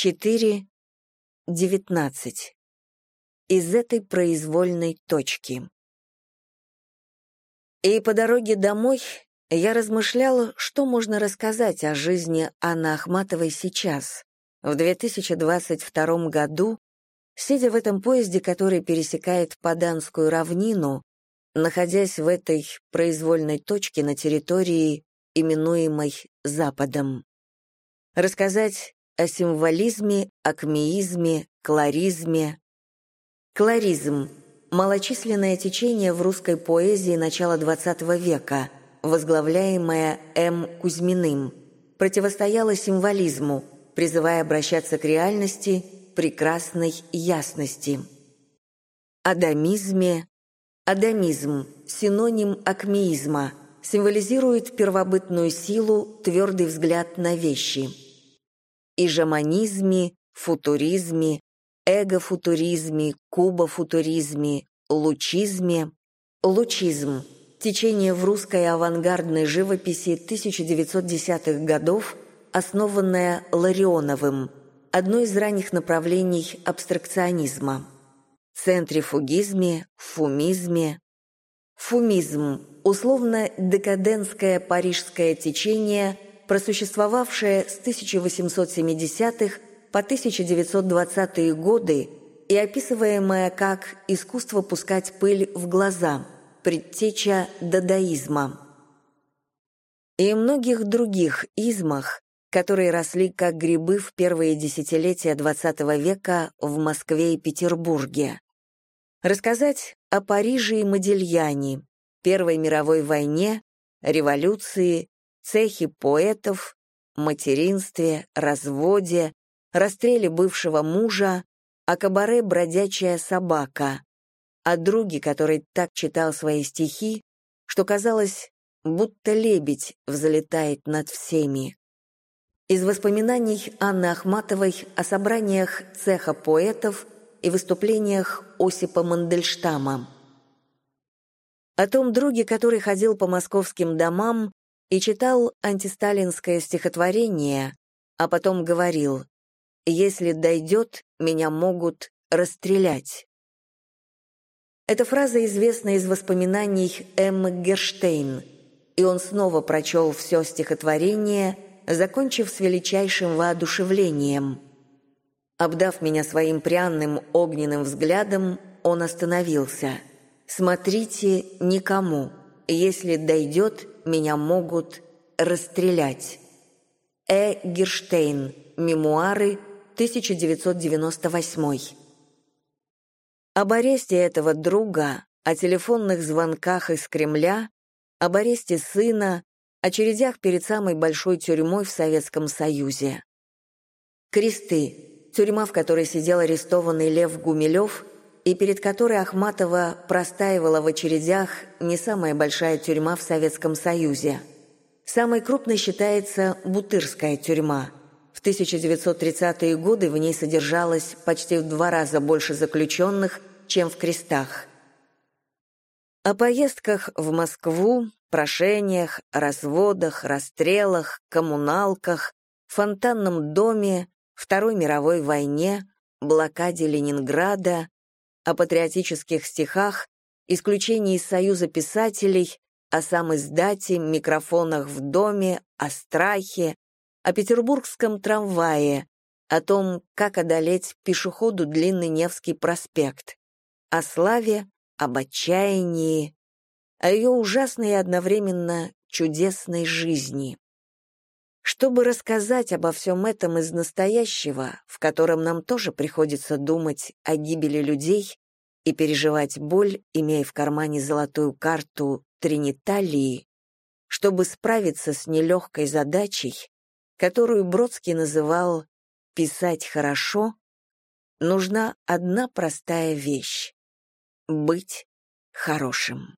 4, 19. Из этой произвольной точки. И по дороге домой я размышляла, что можно рассказать о жизни Анны Ахматовой сейчас, в 2022 году, сидя в этом поезде, который пересекает Паданскую равнину, находясь в этой произвольной точке на территории, именуемой Западом. Рассказать о символизме, акмеизме, кларизме. Кларизм — малочисленное течение в русской поэзии начала XX века, возглавляемое М. Кузьминым, противостояло символизму, призывая обращаться к реальности, прекрасной ясности. Адамизме Адамизм – синоним акмеизма, символизирует первобытную силу, твердый взгляд на вещи. Ижеманизме, футуризме, эгофутуризме, кубофутуризме, лучизме. Лучизм – течение в русской авангардной живописи 1910-х годов, основанное Ларионовым, одно из ранних направлений абстракционизма центрифугизме, фумизме. Фумизм – условно-декадентское парижское течение, просуществовавшее с 1870-х по 1920-е годы и описываемое как искусство пускать пыль в глаза, предтеча дадаизма. И многих других измах, которые росли как грибы в первые десятилетия XX века в Москве и Петербурге. Рассказать о Париже и Модельяне, Первой мировой войне, революции, цехе поэтов, материнстве, разводе, расстреле бывшего мужа, о кабаре «Бродячая собака», о друге, который так читал свои стихи, что казалось, будто лебедь взлетает над всеми. Из воспоминаний Анны Ахматовой о собраниях цеха поэтов – и выступлениях Осипа Мандельштама. О том друге, который ходил по московским домам и читал антисталинское стихотворение, а потом говорил «Если дойдет, меня могут расстрелять». Эта фраза известна из воспоминаний Эммы Герштейн, и он снова прочел все стихотворение, закончив с величайшим воодушевлением – Обдав меня своим пряным огненным взглядом, он остановился. «Смотрите никому. Если дойдет, меня могут расстрелять». Э. Герштейн. Мемуары. 1998. Об аресте этого друга, о телефонных звонках из Кремля, об аресте сына, о очередях перед самой большой тюрьмой в Советском Союзе. Кресты тюрьма, в которой сидел арестованный Лев Гумилев и перед которой Ахматова простаивала в очередях не самая большая тюрьма в Советском Союзе. Самой крупной считается Бутырская тюрьма. В 1930-е годы в ней содержалось почти в два раза больше заключенных, чем в крестах. О поездках в Москву, прошениях, разводах, расстрелах, коммуналках, фонтанном доме, Второй мировой войне, блокаде Ленинграда, о патриотических стихах, исключении из Союза писателей, о сам издате, микрофонах в доме, о страхе, о петербургском трамвае, о том, как одолеть пешеходу длинный Невский проспект, о славе, об отчаянии, о ее ужасной и одновременно чудесной жизни. Чтобы рассказать обо всем этом из настоящего, в котором нам тоже приходится думать о гибели людей и переживать боль, имея в кармане золотую карту Триниталии, чтобы справиться с нелегкой задачей, которую Бродский называл «писать хорошо», нужна одна простая вещь — быть хорошим.